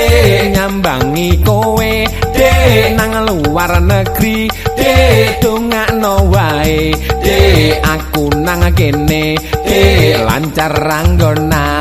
dek nyambangi kowe. Dek nang luar negeri. Dek tungak wae. Dek aku nang kene. Dek lancar ranggonan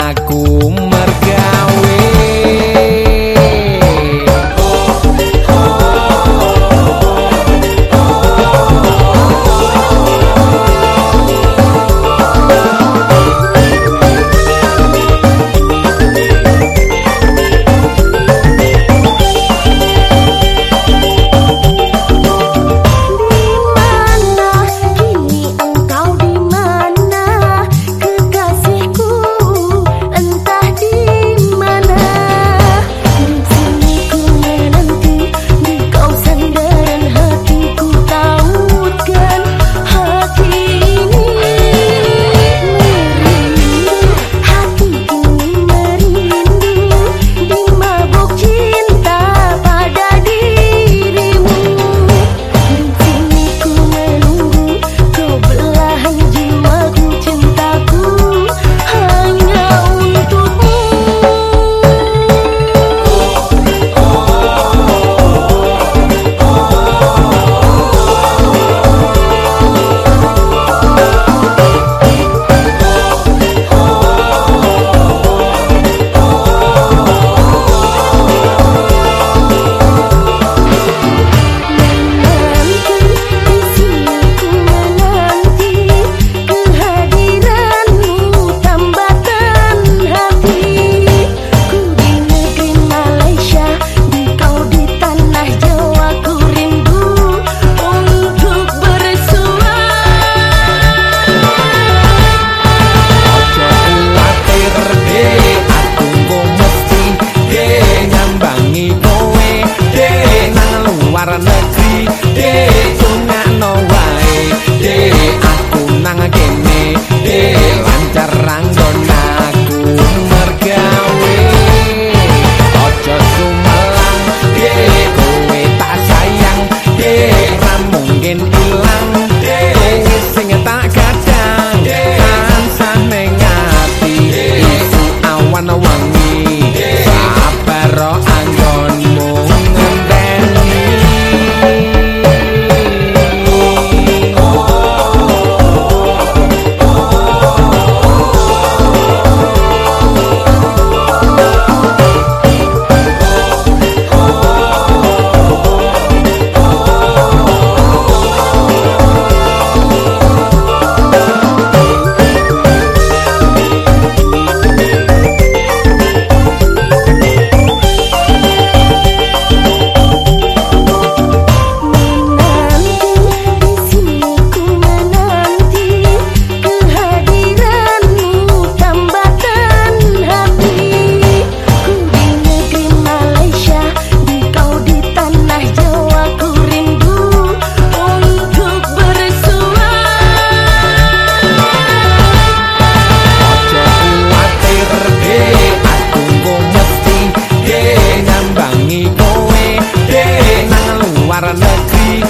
nyambangi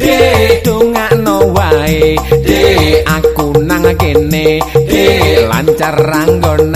de dongakno wae. De aku nang kene. De lancar ranggona